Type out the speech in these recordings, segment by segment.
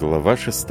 Глава 6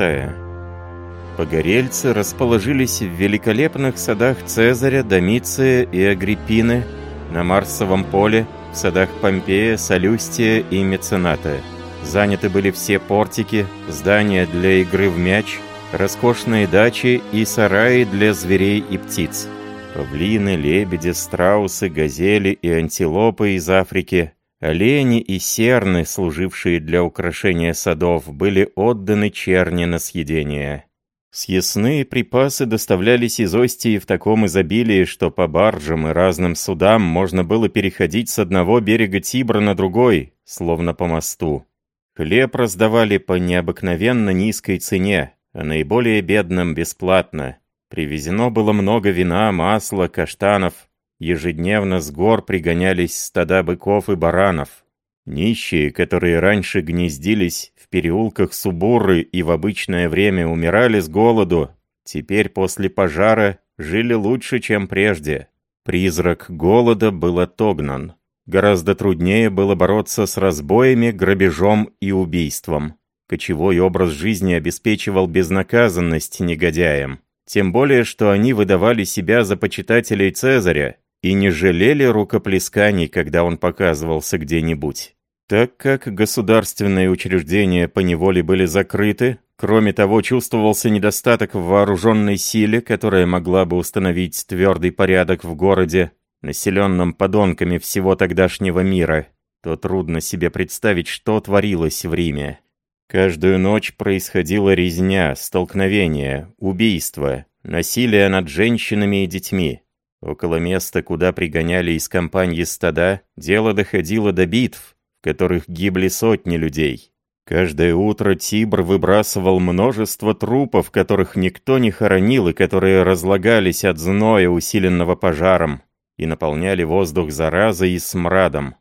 Погорельцы расположились в великолепных садах Цезаря, Домиция и Агриппины, на Марсовом поле, в садах Помпея, Солюстия и Мецената. Заняты были все портики, здания для игры в мяч, роскошные дачи и сараи для зверей и птиц. Павлины, лебеди, страусы, газели и антилопы из Африки, олени и серны, служившие для украшения садов, были отданы черни на съедение. Съестные припасы доставлялись из Остии в таком изобилии, что по баржам и разным судам можно было переходить с одного берега Тибра на другой, словно по мосту. Хлеб раздавали по необыкновенно низкой цене, а наиболее бедным бесплатно. Привезено было много вина, масла, каштанов. Ежедневно с гор пригонялись стада быков и баранов. Нищие, которые раньше гнездились в переулках Субуры и в обычное время умирали с голоду, теперь после пожара жили лучше, чем прежде. Призрак голода был отогнан. Гораздо труднее было бороться с разбоями, грабежом и убийством. Кочевой образ жизни обеспечивал безнаказанность негодяям. Тем более, что они выдавали себя за почитателей Цезаря и не жалели рукоплесканий, когда он показывался где-нибудь. Так как государственные учреждения поневоле были закрыты, кроме того, чувствовался недостаток в вооруженной силе, которая могла бы установить твердый порядок в городе, населенном подонками всего тогдашнего мира, то трудно себе представить, что творилось в Риме. Каждую ночь происходила резня, столкновения, убийства, насилие над женщинами и детьми. Около места, куда пригоняли из компании стада, дело доходило до битв, в которых гибли сотни людей. Каждое утро Тибр выбрасывал множество трупов, которых никто не хоронил и которые разлагались от зноя, усиленного пожаром и наполняли воздух заразой и смрадом.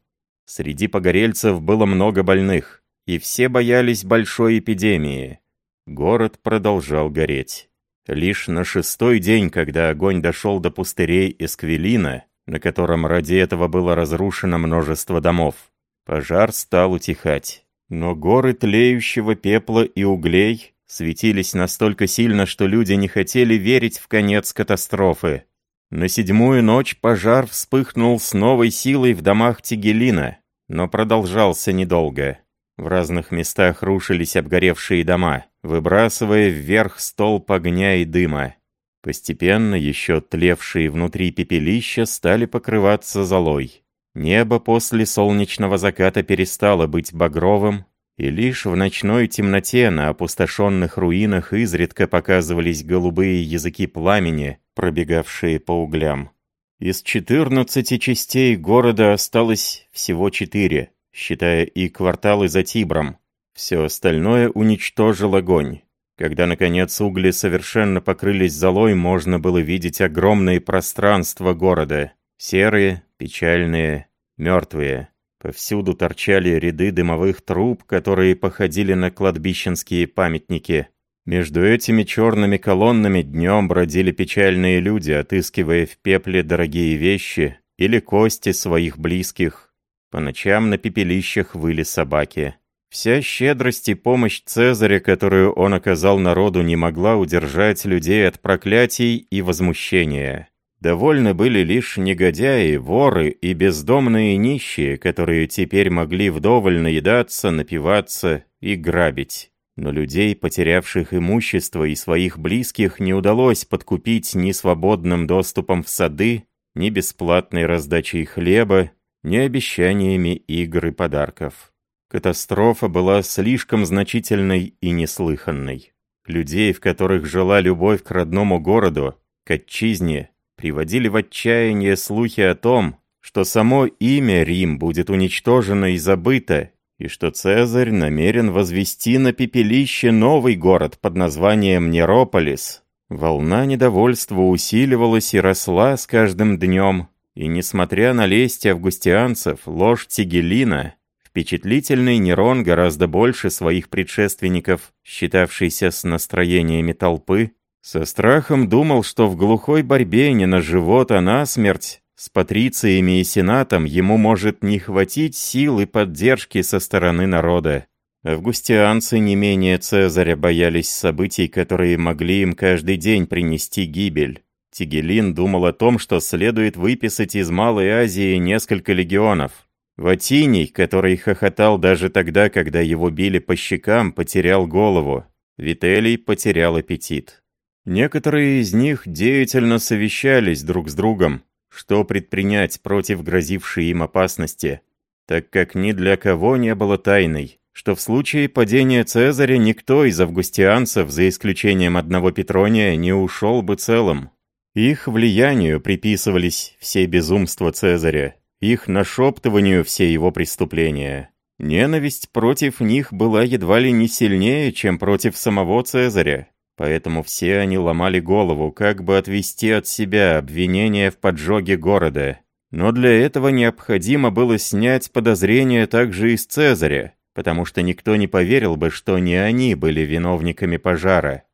Среди погорельцев было много больных, и все боялись большой эпидемии. Город продолжал гореть. Лишь на шестой день, когда огонь дошел до пустырей Эсквилина, на котором ради этого было разрушено множество домов, пожар стал утихать. Но горы тлеющего пепла и углей светились настолько сильно, что люди не хотели верить в конец катастрофы. На седьмую ночь пожар вспыхнул с новой силой в домах Тигелина, но продолжался недолго. В разных местах рушились обгоревшие дома, выбрасывая вверх столб огня и дыма. Постепенно еще тлевшие внутри пепелища стали покрываться золой. Небо после солнечного заката перестало быть багровым, и лишь в ночной темноте на опустошенных руинах изредка показывались голубые языки пламени, пробегавшие по углям. Из 14 частей города осталось всего четыре, считая и кварталы за Тибром. Все остальное уничтожил огонь. Когда, наконец, угли совершенно покрылись золой, можно было видеть огромные пространства города. Серые, печальные, мертвые. Повсюду торчали ряды дымовых труб, которые походили на кладбищенские памятники. Между этими черными колоннами днем бродили печальные люди, отыскивая в пепле дорогие вещи или кости своих близких. По ночам на пепелищах выли собаки. Вся щедрость и помощь Цезаря, которую он оказал народу, не могла удержать людей от проклятий и возмущения. Довольны были лишь негодяи, воры и бездомные нищие, которые теперь могли вдоволь наедаться, напиваться и грабить. Но людей, потерявших имущество и своих близких, не удалось подкупить ни свободным доступом в сады, ни бесплатной раздачей хлеба, ни обещаниями игр и подарков. Катастрофа была слишком значительной и неслыханной. Людей, в которых жила любовь к родному городу, к отчизне, приводили в отчаяние слухи о том, что само имя Рим будет уничтожено и забыто, и что Цезарь намерен возвести на пепелище новый город под названием Нерополис. Волна недовольства усиливалась и росла с каждым днем, и несмотря на лесть августианцев, ложь Тигелина, впечатлительный Нерон гораздо больше своих предшественников, считавшийся с настроениями толпы, со страхом думал, что в глухой борьбе не на живот, а на смерть с патрициями и сенатом ему может не хватить сил и поддержки со стороны народа. Августианцы не менее Цезаря боялись событий, которые могли им каждый день принести гибель. Тигелин думал о том, что следует выписать из Малой Азии несколько легионов. Ватиний, который хохотал даже тогда, когда его били по щекам, потерял голову. Вителий потерял аппетит. Некоторые из них деятельно совещались друг с другом, что предпринять против грозившей им опасности, так как ни для кого не было тайной, что в случае падения Цезаря никто из августианцев, за исключением одного Петрония, не ушел бы целым. Их влиянию приписывались все безумства Цезаря, их нашептыванию все его преступления. Ненависть против них была едва ли не сильнее, чем против самого Цезаря. Поэтому все они ломали голову, как бы отвести от себя обвинения в поджоге города. Но для этого необходимо было снять подозрения также из Цезаря, потому что никто не поверил бы, что не они были виновниками пожара.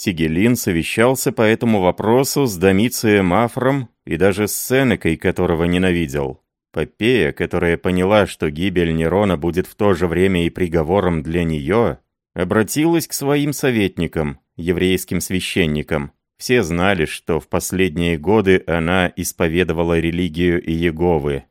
Тигелин совещался по этому вопросу с Домицием Афром и даже с Сенекой, которого ненавидел. Попея, которая поняла, что гибель Нерона будет в то же время и приговором для нее, обратилась к своим советникам, еврейским священникам. Все знали, что в последние годы она исповедовала религию Иеговы.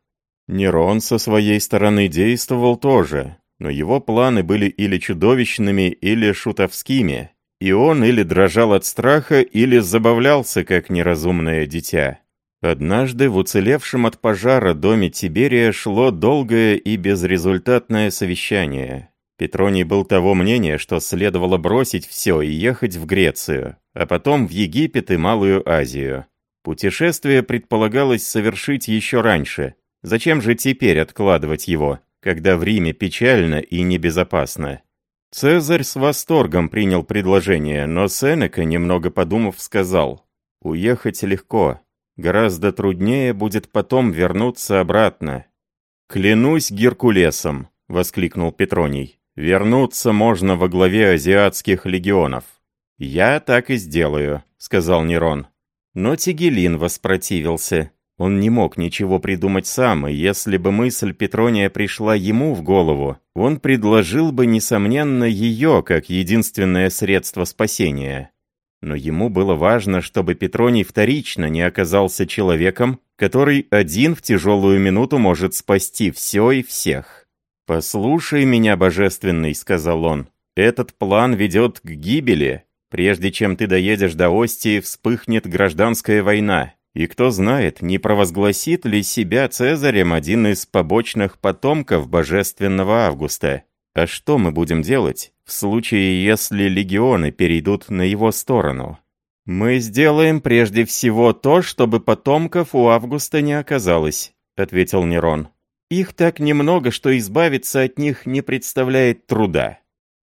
Нерон со своей стороны действовал тоже, но его планы были или чудовищными, или шутовскими, и он или дрожал от страха, или забавлялся, как неразумное дитя. Однажды в уцелевшем от пожара доме Тиберия шло долгое и безрезультатное совещание. Петроний был того мнения, что следовало бросить все и ехать в Грецию, а потом в Египет и Малую Азию. Путешествие предполагалось совершить еще раньше. Зачем же теперь откладывать его, когда в Риме печально и небезопасно? Цезарь с восторгом принял предложение, но Сенека, немного подумав, сказал, «Уехать легко, Гораздо труднее будет потом вернуться обратно. «Клянусь Геркулесом!» — воскликнул Петроний. «Вернуться можно во главе азиатских легионов». «Я так и сделаю», — сказал Нерон. Но Тигелин воспротивился. Он не мог ничего придумать сам, и если бы мысль Петрония пришла ему в голову, он предложил бы, несомненно, ее как единственное средство спасения. Но ему было важно, чтобы Петроний вторично не оказался человеком, который один в тяжелую минуту может спасти все и всех. «Послушай меня, Божественный», — сказал он, — «этот план ведет к гибели. Прежде чем ты доедешь до Остии, вспыхнет гражданская война. И кто знает, не провозгласит ли себя Цезарем один из побочных потомков Божественного Августа. А что мы будем делать в случае, если легионы перейдут на его сторону? Мы сделаем прежде всего то, чтобы потомков у Августа не оказалось, ответил Нерон. Их так немного, что избавиться от них не представляет труда.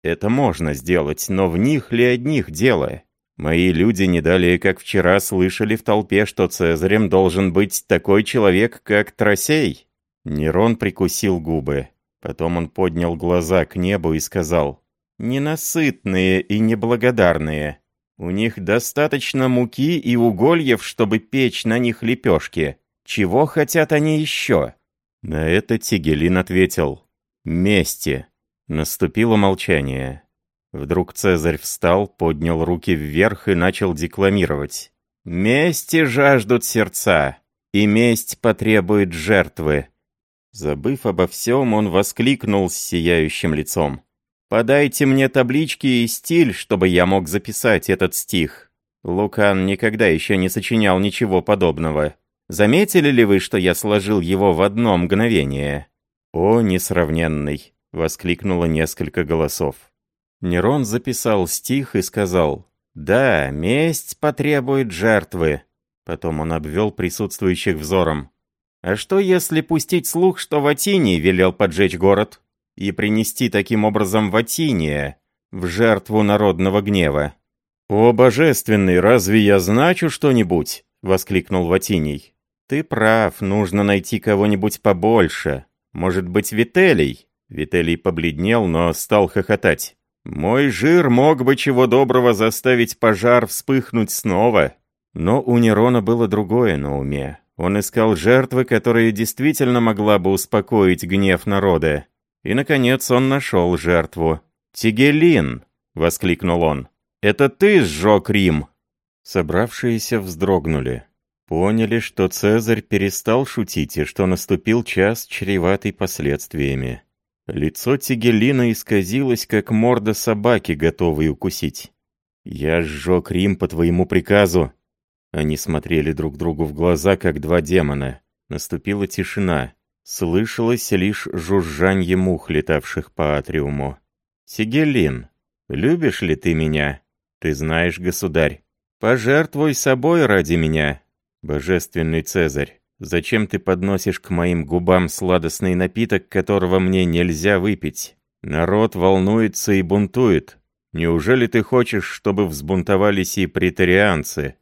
Это можно сделать, но в них ли одних дело? Мои люди не далее, как вчера, слышали в толпе, что Цезарем должен быть такой человек, как Тросей. Нерон прикусил губы. Потом он поднял глаза к небу и сказал, «Ненасытные и неблагодарные. У них достаточно муки и угольев, чтобы печь на них лепешки. Чего хотят они еще?» На это Тигелин ответил, «Мести». Наступило молчание. Вдруг Цезарь встал, поднял руки вверх и начал декламировать. «Мести жаждут сердца, и месть потребует жертвы. Забыв обо всем, он воскликнул с сияющим лицом. «Подайте мне таблички и стиль, чтобы я мог записать этот стих». Лукан никогда еще не сочинял ничего подобного. Заметили ли вы, что я сложил его в одно мгновение? «О, несравненный!» — воскликнуло несколько голосов. Нерон записал стих и сказал, «Да, месть потребует жертвы». Потом он обвел присутствующих взором. А что если пустить слух, что Ватиний велел поджечь город и принести таким образом Ватиния в жертву народного гнева? «О, божественный, разве я значу что-нибудь?» — воскликнул Ватиний. «Ты прав, нужно найти кого-нибудь побольше. Может быть, Вителий?» Вителий побледнел, но стал хохотать. «Мой жир мог бы чего доброго заставить пожар вспыхнуть снова». Но у Нерона было другое на уме. Он искал жертвы, которая действительно могла бы успокоить гнев народа. И, наконец, он нашел жертву. «Тигелин!» — воскликнул он. «Это ты сжег Рим!» Собравшиеся вздрогнули. Поняли, что Цезарь перестал шутить и что наступил час, чреватый последствиями. Лицо Тигелина исказилось, как морда собаки, готовой укусить. «Я сжег Рим по твоему приказу!» Они смотрели друг другу в глаза, как два демона. Наступила тишина. Слышалось лишь жужжанье мух, летавших по атриуму. «Сигелин, любишь ли ты меня? Ты знаешь, государь. Пожертвуй собой ради меня, божественный Цезарь. Зачем ты подносишь к моим губам сладостный напиток, которого мне нельзя выпить? Народ волнуется и бунтует. Неужели ты хочешь, чтобы взбунтовались и претарианцы?»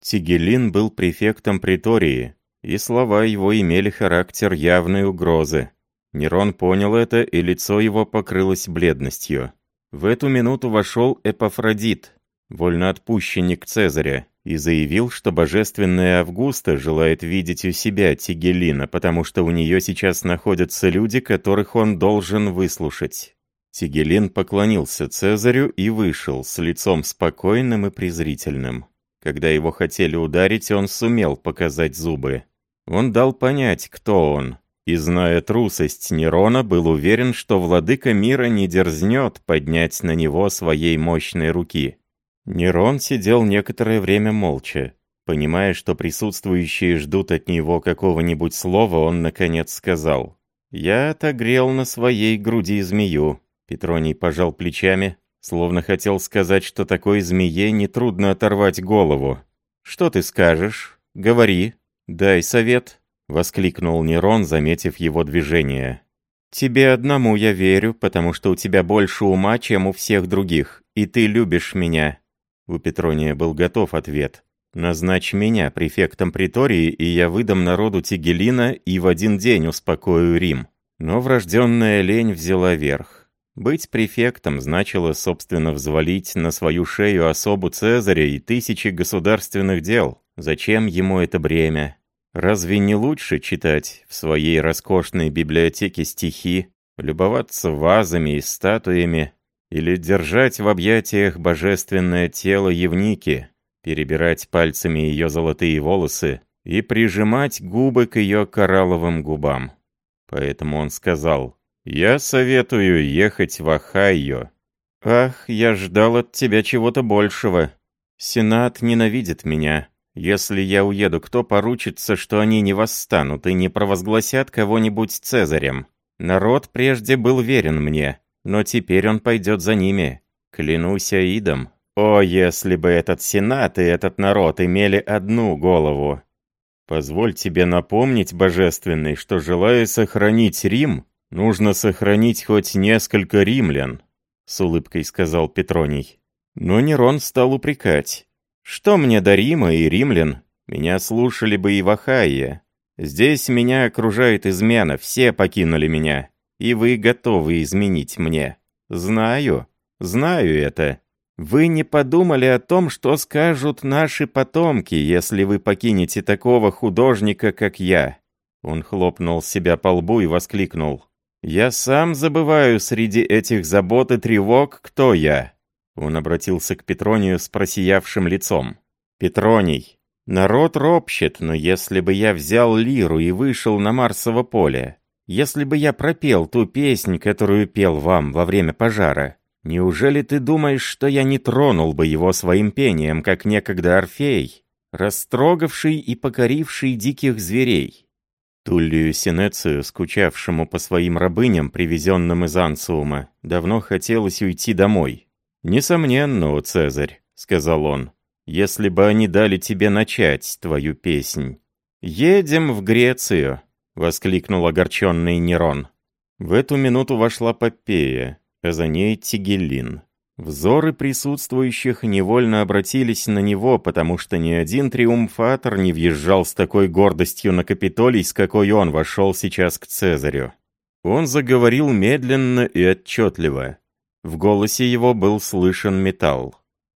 Тигелин был префектом притории, и слова его имели характер явной угрозы. Нерон понял это, и лицо его покрылось бледностью. В эту минуту вошел Эпофродит, вольноотпущенник Цезаря, и заявил, что божественная Августа желает видеть у себя Тигелина, потому что у нее сейчас находятся люди, которых он должен выслушать. Тигелин поклонился Цезарю и вышел с лицом спокойным и презрительным. Когда его хотели ударить, он сумел показать зубы. Он дал понять, кто он, и, зная трусость Нерона, был уверен, что владыка мира не дерзнет поднять на него своей мощной руки. Нерон сидел некоторое время молча. Понимая, что присутствующие ждут от него какого-нибудь слова, он, наконец, сказал. «Я отогрел на своей груди змею». Петроний пожал плечами, словно хотел сказать, что такой змее нетрудно оторвать голову. «Что ты скажешь? Говори. Дай совет». — воскликнул Нерон, заметив его движение. «Тебе одному я верю, потому что у тебя больше ума, чем у всех других, и ты любишь меня». У Петрония был готов ответ. «Назначь меня префектом притории, и я выдам народу Тигелина и в один день успокою Рим». Но врожденная лень взяла верх. Быть префектом значило, собственно, взвалить на свою шею особу Цезаря и тысячи государственных дел. Зачем ему это бремя? Разве не лучше читать в своей роскошной библиотеке стихи, любоваться вазами и статуями, или держать в объятиях божественное тело Евники, перебирать пальцами ее золотые волосы и прижимать губы к ее коралловым губам? Поэтому он сказал, «Я советую ехать в Ахайо». «Ах, я ждал от тебя чего-то большего. Сенат ненавидит меня. Если я уеду, кто поручится, что они не восстанут и не провозгласят кого-нибудь Цезарем? Народ прежде был верен мне, но теперь он пойдет за ними. Клянусь Аидом. О, если бы этот сенат и этот народ имели одну голову! Позволь тебе напомнить, Божественный, что, желая сохранить Рим, нужно сохранить хоть несколько римлян, — с улыбкой сказал Петроний. Но Нерон стал упрекать. Что мне до Рима и римлян? Меня слушали бы и в Ахайе. Здесь меня окружает измена, все покинули меня. И вы готовы изменить мне. Знаю, знаю это. Вы не подумали о том, что скажут наши потомки, если вы покинете такого художника, как я. Он хлопнул себя по лбу и воскликнул. «Я сам забываю среди этих забот и тревог, кто я. Он обратился к Петронию с просиявшим лицом. «Петроний, народ ропщет, но если бы я взял лиру и вышел на Марсово поле, если бы я пропел ту песнь, которую пел вам во время пожара, неужели ты думаешь, что я не тронул бы его своим пением, как некогда Орфей, растрогавший и покоривший диких зверей?» Туллию Синецию, скучавшему по своим рабыням, привезенным из Ансуума, давно хотелось уйти домой. «Несомненно, Цезарь», — сказал он, — «если бы они дали тебе начать твою песнь». «Едем в Грецию», — воскликнул огорченный Нерон. В эту минуту вошла Попея, а за ней Тигелин. Взоры присутствующих невольно обратились на него, потому что ни один триумфатор не въезжал с такой гордостью на Капитолий, с какой он вошел сейчас к Цезарю. Он заговорил медленно и отчетливо. В голосе его был слышен металл.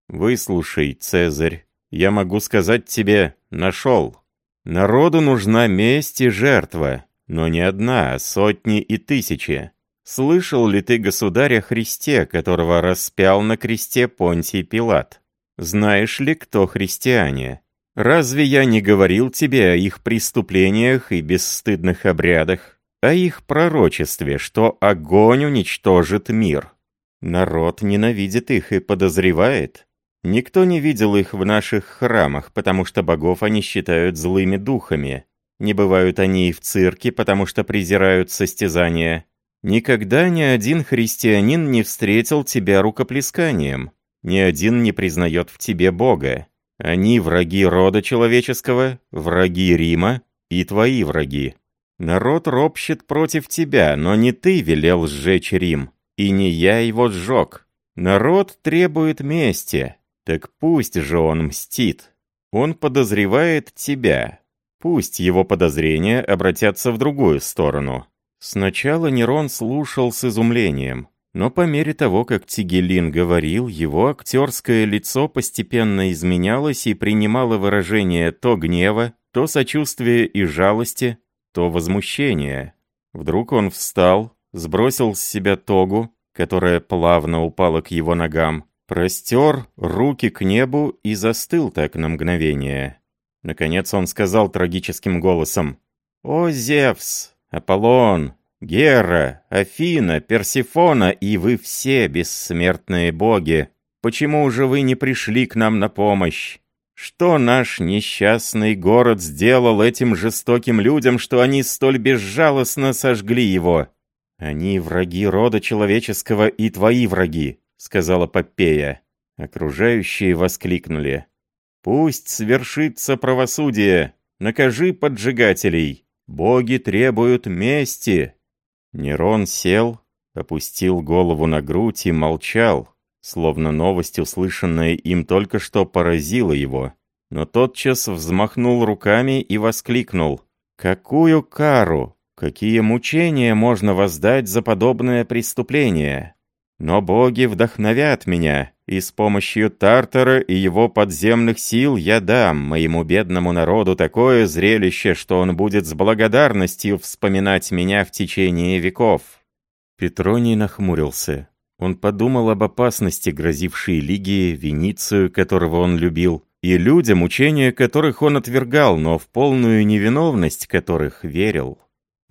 «Выслушай, Цезарь, я могу сказать тебе, нашел. Народу нужна месть и жертва, но не одна, а сотни и тысячи. Слышал ли ты, государь, о Христе, которого распял на кресте Понтий Пилат? Знаешь ли, кто христиане? Разве я не говорил тебе о их преступлениях и бесстыдных обрядах, о их пророчестве, что огонь уничтожит мир? Народ ненавидит их и подозревает. Никто не видел их в наших храмах, потому что богов они считают злыми духами. Не бывают они и в цирке, потому что презирают состязания. Никогда ни один христианин не встретил тебя рукоплесканием. Ни один не признает в тебе Бога. Они враги рода человеческого, враги Рима и твои враги. Народ ропщет против тебя, но не ты велел сжечь Рим, и не я его сжег. Народ требует мести, так пусть же он мстит. Он подозревает тебя. Пусть его подозрения обратятся в другую сторону. Сначала Нерон слушал с изумлением, но по мере того, как Тигелин говорил, его актерское лицо постепенно изменялось и принимало выражение то гнева, то сочувствия и жалости, то возмущения. Вдруг он встал, сбросил с себя тогу, которая плавно упала к его ногам, простер руки к небу и застыл так на мгновение. Наконец он сказал трагическим голосом, «О, Зевс, Аполлон, Гера, Афина, Персифона и вы все бессмертные боги, почему же вы не пришли к нам на помощь? Что наш несчастный город сделал этим жестоким людям, что они столь безжалостно сожгли его? Они враги рода человеческого и твои враги, сказала Попея. Окружающие воскликнули. Пусть свершится правосудие, накажи поджигателей. Боги требуют мести!» Нерон сел, опустил голову на грудь и молчал, словно новость, услышанная им только что, поразила его. Но тотчас взмахнул руками и воскликнул. «Какую кару, какие мучения можно воздать за подобное преступление? Но боги вдохновят меня, и с помощью Тартара и его подземных сил я дам моему бедному народу такое зрелище, что он будет с благодарностью вспоминать меня в течение веков». Петроний нахмурился. Он подумал об опасности, грозившей Лигии, Веницию, которого он любил, и людям, учения которых он отвергал, но в полную невиновность которых верил.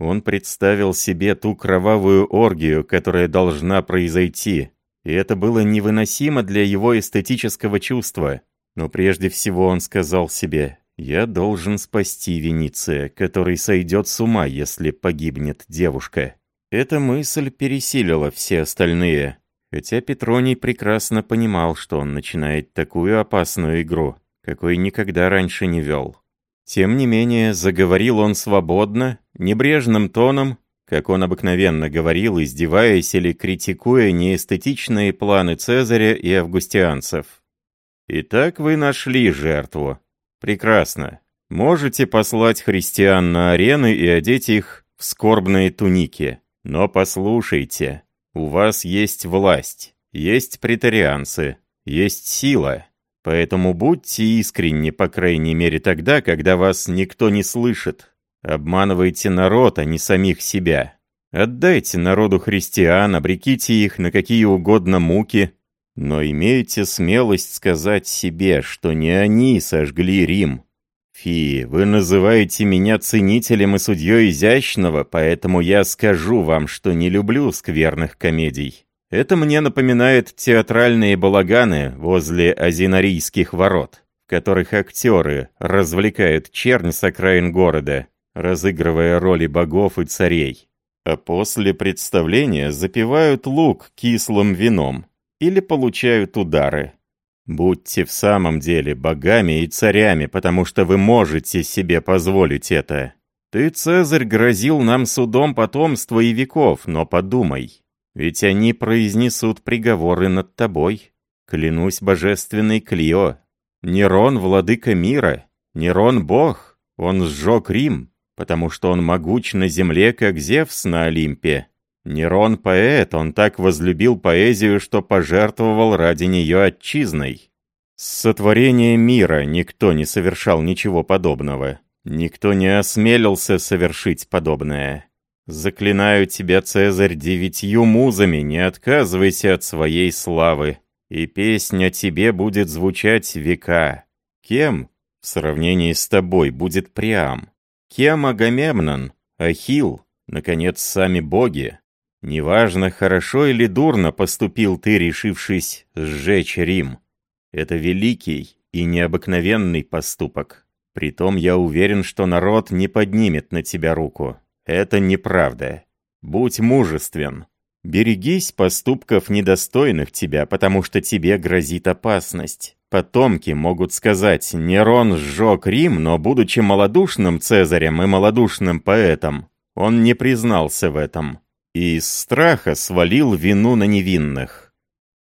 Он представил себе ту кровавую оргию, которая должна произойти, и это было невыносимо для его эстетического чувства. Но прежде всего он сказал себе, «Я должен спасти Вениция, который сойдет с ума, если погибнет девушка». Эта мысль пересилила все остальные, хотя Петроний прекрасно понимал, что он начинает такую опасную игру, какой никогда раньше не вел. Тем не менее, заговорил он свободно, небрежным тоном, как он обыкновенно говорил, издеваясь или критикуя неэстетичные планы Цезаря и августианцев. «Итак, вы нашли жертву. Прекрасно. Можете послать христиан на арены и одеть их в скорбные туники. Но послушайте, у вас есть власть, есть претарианцы, есть сила». Поэтому будьте искренни, по крайней мере тогда, когда вас никто не слышит. Обманывайте народ, а не самих себя. Отдайте народу христиан, обреките их на какие угодно муки, но имейте смелость сказать себе, что не они сожгли Рим. Фи, вы называете меня ценителем и судьей изящного, поэтому я скажу вам, что не люблю скверных комедий. Это мне напоминает театральные балаганы возле азинарийских ворот, в которых актеры развлекают чернь с окраин города, разыгрывая роли богов и царей. А после представления запивают лук кислым вином или получают удары. Будьте в самом деле богами и царями, потому что вы можете себе позволить это. Ты, Цезарь, грозил нам судом потомства и веков, но подумай, ведь они произнесут приговоры над тобой. Клянусь божественной Клио. Нерон — владыка мира, Нерон — бог. Он сжег Рим, потому что он могуч на земле, как Зевс на Олимпе. Нерон — поэт, он так возлюбил поэзию, что пожертвовал ради нее отчизной. С сотворения мира никто не совершал ничего подобного. Никто не осмелился совершить подобное. Заклинаю тебя, Цезарь, девятью музами, не отказывайся от своей славы, и песня тебе будет звучать века. Кем, в сравнении с тобой, будет Приам? Кем Агамемнон, Ахил, наконец, сами боги? Неважно, хорошо или дурно поступил ты, решившись сжечь Рим. Это великий и необыкновенный поступок. Притом я уверен, что народ не поднимет на тебя руку. Это неправда. Будь мужествен. Берегись поступков недостойных тебя, потому что тебе грозит опасность. Потомки могут сказать, Нерон сжег Рим, но, будучи малодушным цезарем и малодушным поэтом, он не признался в этом. И из страха свалил вину на невинных.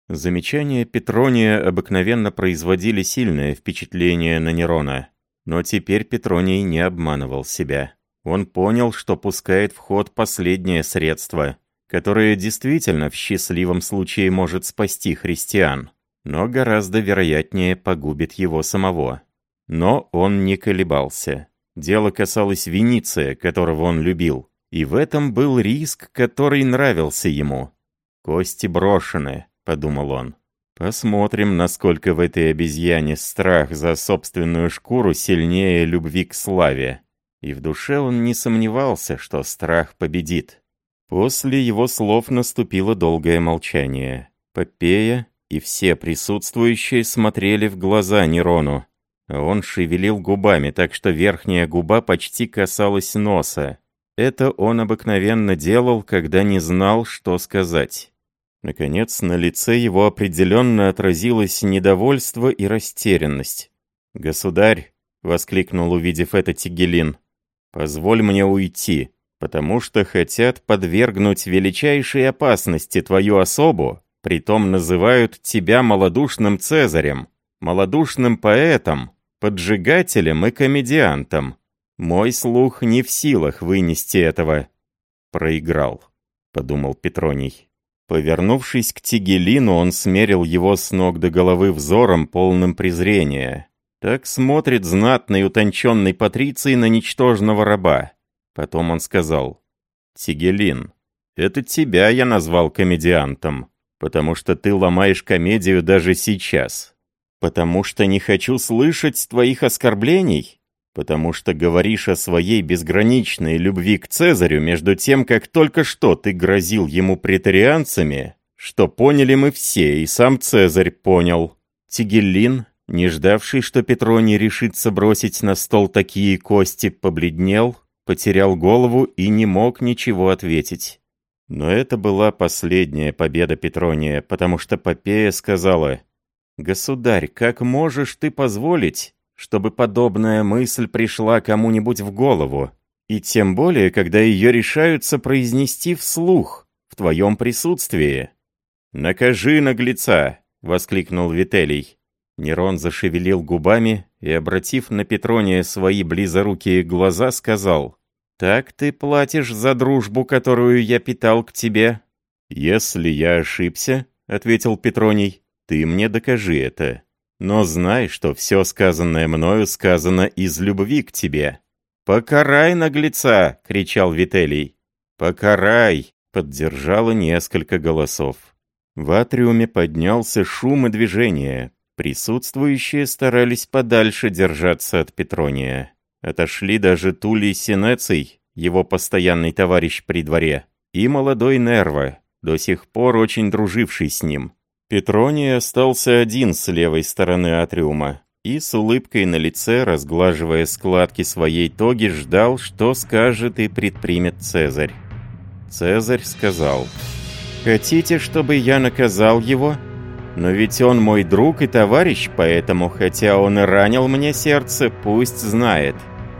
Замечания Петрония обыкновенно производили сильное впечатление на Нерона. Но теперь Петроний не обманывал себя. Он понял, что пускает в ход последнее средство, которое действительно в счастливом случае может спасти христиан, но гораздо вероятнее погубит его самого. Но он не колебался. Дело касалось Вениция, которого он любил, и в этом был риск, который нравился ему. «Кости брошены», — подумал он. «Посмотрим, насколько в этой обезьяне страх за собственную шкуру сильнее любви к славе». И в душе он не сомневался, что страх победит. После его слов наступило долгое молчание. Попея и все присутствующие смотрели в глаза Нерону. Он шевелил губами, так что верхняя губа почти касалась носа. Это он обыкновенно делал, когда не знал, что сказать. Наконец, на лице его определенно отразилось недовольство и растерянность. «Государь!» — воскликнул, увидев это Тигелин. Позволь мне уйти, потому что хотят подвергнуть величайшей опасности твою особу, притом называют тебя малодушным цезарем, малодушным поэтом, поджигателем и комедиантом. Мой слух не в силах вынести этого. Проиграл, подумал Петроний. Повернувшись к Тигелину, он смерил его с ног до головы взором, полным презрения. Так смотрит знатный утонченный Патриций на ничтожного раба. Потом он сказал, «Тигелин, это тебя я назвал комедиантом, потому что ты ломаешь комедию даже сейчас. Потому что не хочу слышать твоих оскорблений, потому что говоришь о своей безграничной любви к Цезарю между тем, как только что ты грозил ему претарианцами, что поняли мы все, и сам Цезарь понял. Тигеллин не ждавший, что Петроний решится бросить на стол такие кости, побледнел, потерял голову и не мог ничего ответить. Но это была последняя победа Петрония, потому что Попея сказала, «Государь, как можешь ты позволить, чтобы подобная мысль пришла кому-нибудь в голову, и тем более, когда ее решаются произнести вслух, в твоем присутствии?» «Накажи наглеца!» — воскликнул Вителий. Нерон зашевелил губами и, обратив на Петрония свои близорукие глаза, сказал, «Так ты платишь за дружбу, которую я питал к тебе?» «Если я ошибся», — ответил Петроний, — «ты мне докажи это. Но знай, что все сказанное мною сказано из любви к тебе». «Покарай наглеца!» — кричал Вителий. «Покарай!» — поддержало несколько голосов. В атриуме поднялся шум и движение. Присутствующие старались подальше держаться от Петрония. Отошли даже Тулий Синеций, его постоянный товарищ при дворе, и молодой Нерва, до сих пор очень друживший с ним. Петроний остался один с левой стороны атриума и с улыбкой на лице, разглаживая складки своей тоги, ждал, что скажет и предпримет Цезарь. Цезарь сказал, «Хотите, чтобы я наказал его?» Но ведь он мой друг и товарищ, поэтому, хотя он и ранил мне сердце, пусть знает,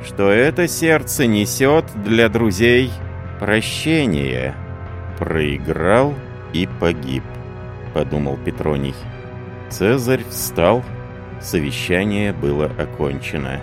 что это сердце несет для друзей прощение. Проиграл и погиб, подумал Петроний. Цезарь встал, совещание было окончено.